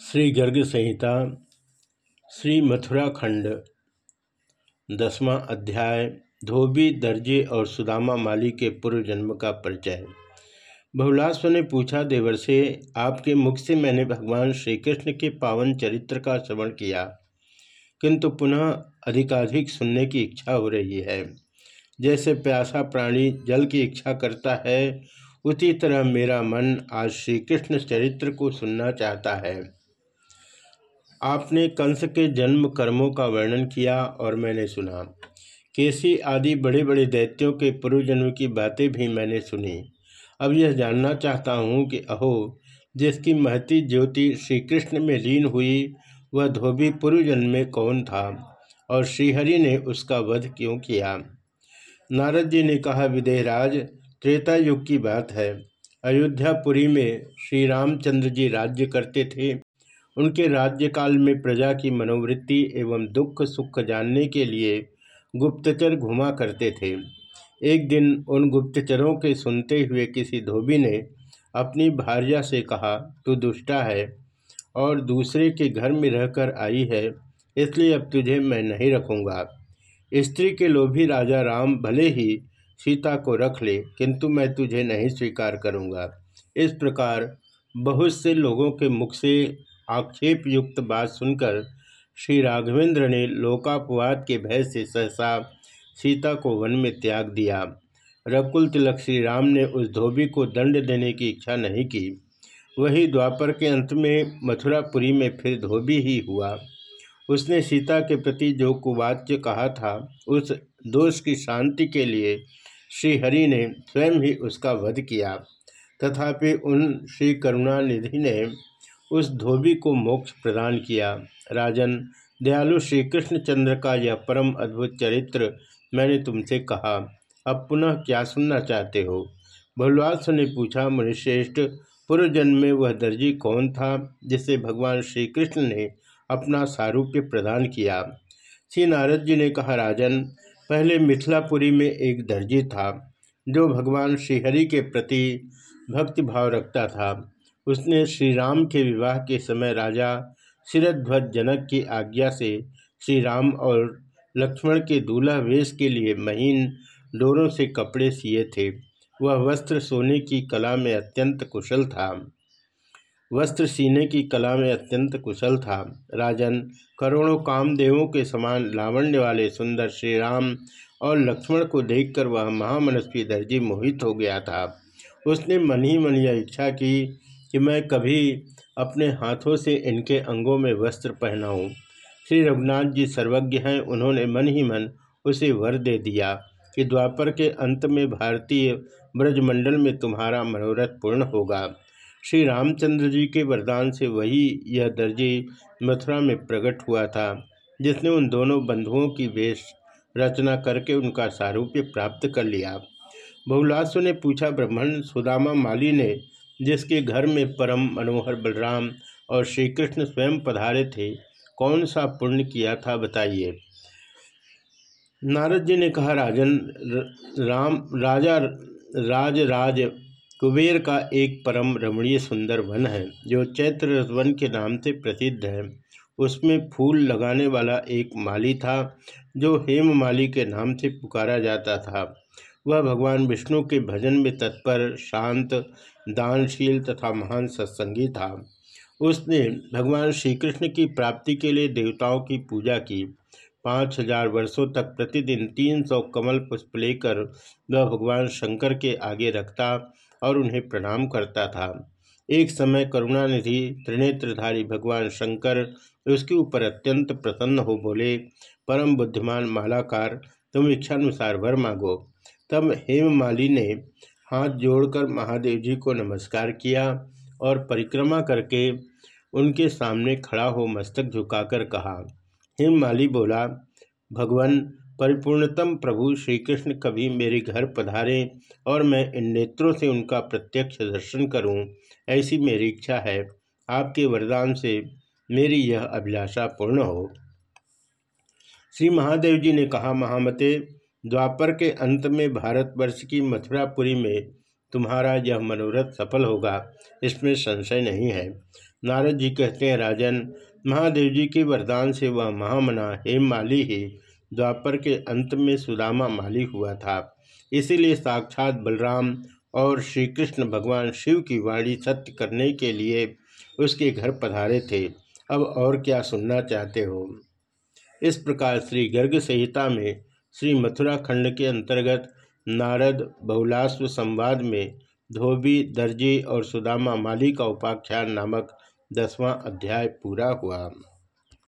श्री गर्ग संहिता, श्री मथुरा खंड, दसवां अध्याय, धोबी, दर्जे और सुदामा माली के पूर्व जन्म का परिचय। बहुलास्व ने पूछा देवर से आपके मुख से मैंने भगवान श्री कृष्ण के पावन चरित्र का श्रवण किया, किंतु पुनः अधिकाधिक सुनने की इच्छा हो रही है। जैसे प्यासा प्राणी जल की इच्छा करता है, उसी तरह मेरा मन आज श्री कृष्ण चरित्र को सुनना चाहता है। आपने कंस के जन्म कर्मों का वर्णन किया और मैंने सुना। केसी आदि बड़े बड़े दैत्यों के पूर्वजन्म की बातें भी मैंने सुनी। अब यह जानना चाहता हूँ कि अहो, जिसकी महती ज्योति श्री कृष्ण में लीन हुई, वह धोबी पूर्व जन्म में कौन था और श्रीहरि ने उसका वध क्यों किया? नारद जी ने कहा, विदेहराज, त्रेता युग की बात है। अयोध्यापुरी में श्री रामचंद्र जी राज्य करते थे उनके राज्यकाल में प्रजा की मनोवृत्ति एवं दुख सुख जानने के लिए गुप्तचर घुमा करते थे। एक दिन उन गुप्तचरों के सुनते हुए किसी धोबी ने अपनी भार्या से कहा, तू दुष्टा है और दूसरे के घर में रहकर आई है, इसलिए अब तुझे मैं नहीं रखूँगा। स्त्री के लोभी राजा राम भले ही सीता को रख ले, किंतु मैं तुझे नहीं स्वीकार करूँगा। इस प्रकार बहुत से लोगों के मुख से आक्षेप युक्त बात सुनकर श्री राघवेंद्र ने लोकापवाद के भय से सहसा सीता को वन में त्याग दिया। रकुल तिलक श्री राम ने उस धोबी को दंड देने की इच्छा नहीं की। वही द्वापर के अंत में मथुरापुरी में फिर धोबी ही हुआ। उसने सीता के प्रति जो कुवाच्य कहा था, उस दोष की शांति के लिए श्रीहरि ने स्वयं ही उसका वध किया। तथापि उन श्री करुणानिधि ने उस धोबी को मोक्ष प्रदान किया। राजन, दयालु श्री कृष्णचंद्र का यह परम अद्भुत चरित्र मैंने तुमसे कहा। अब पुनः क्या सुनना चाहते हो? भुलवास ने पूछा, मुनिश्रेष्ठ, पूर्व जन्म में वह दर्जी कौन था जिसे भगवान श्री कृष्ण ने अपना सारूप्य प्रदान किया? श्री नारद जी ने कहा, राजन, पहले मिथिलापुरी में एक दर्जी था, जो भगवान श्रीहरि के प्रति भक्तिभाव रखता था। उसने श्री राम के विवाह के समय राजा शिरध्वज जनक की आज्ञा से श्री राम और लक्ष्मण के दूल्हा वेश के लिए महीन डोरों से कपड़े सिए थे। वह वस्त्र सोने की कला में अत्यंत कुशल था। वस्त्र सीने की कला में अत्यंत कुशल था। राजन करोड़ों कामदेवों के समान लावण्य वाले सुंदर श्री राम और लक्ष्मण को देखकर वह महामनस्वी दर्जी मोहित हो गया था। उसने मन ही मन यह इच्छा की कि मैं कभी अपने हाथों से इनके अंगों में वस्त्र पहनाऊँ। श्री रघुनाथ जी सर्वज्ञ हैं, उन्होंने मन ही मन उसे वर दे दिया कि द्वापर के अंत में भारतीय ब्रजमंडल में तुम्हारा मनोरथ पूर्ण होगा। श्री रामचंद्र जी के वरदान से वही यह दर्जी मथुरा में प्रकट हुआ था, जिसने उन दोनों बंधुओं की वेश रचना करके उनका सारूप्य प्राप्त कर लिया। बहुलासु ने पूछा, ब्राह्मण, सुदामा माली ने जिसके घर में परम मनोहर बलराम और श्री कृष्ण स्वयं पधारे थे, कौन सा पुण्य किया था बताइए। नारद जी ने कहा, राजन, राम, राजा राज राज कुबेर का एक परम रमणीय सुंदर वन है, जो चैत्र वन के नाम से प्रसिद्ध है। उसमें फूल लगाने वाला एक माली था, जो हेम माली के नाम से पुकारा जाता था। वह भगवान विष्णु के भजन में तत्पर, शांत दानशील तथा महान सत्संगी था। उसने भगवान श्री कृष्ण की प्राप्ति के लिए देवताओं की पूजा की। पाँच हज़ार वर्षों तक प्रतिदिन तीन सौ कमल पुष्प लेकर वह भगवान शंकर के आगे रखता और उन्हें प्रणाम करता था। एक समय करुणानिधि त्रिनेत्रधारी भगवान शंकर उसके ऊपर अत्यंत प्रसन्न हो बोले, परम बुद्धिमान मालाकार, तुम इच्छानुसार वर मांगो। तब हेममाली ने हाथ जोड़कर महादेव जी को नमस्कार किया और परिक्रमा करके उनके सामने खड़ा हो मस्तक झुकाकर कहा हिममाली बोला, भगवान, परिपूर्णतम प्रभु श्री कृष्ण कभी मेरे घर पधारें और मैं इन नेत्रों से उनका प्रत्यक्ष दर्शन करूँ, ऐसी मेरी इच्छा है। आपके वरदान से मेरी यह अभिलाषा पूर्ण हो श्री महादेव जी ने कहा, महामते द्वापर के अंत में भारतवर्ष की मथुरापुरी में तुम्हारा यह मनोरथ सफल होगा, इसमें संशय नहीं है। नारद जी कहते हैं, राजन, महादेव जी के वरदान से वह महामना हेम माली ही द्वापर के अंत में सुदामा माली हुआ था। इसीलिए साक्षात बलराम और श्री कृष्ण भगवान शिव की वाणी सत्य करने के लिए उसके घर पधारे थे। अब और क्या सुनना चाहते हो? इस प्रकार श्री गर्ग संहिता में श्री मथुरा खंड के अंतर्गत नारद बहुलाश्व संवाद में धोबी, दर्जी और सुदामा माली का उपाख्यान नामक दसवां अध्याय पूरा हुआ।